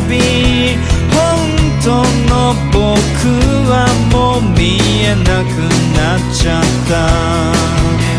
び本当の僕はもう見えなくなっちゃった。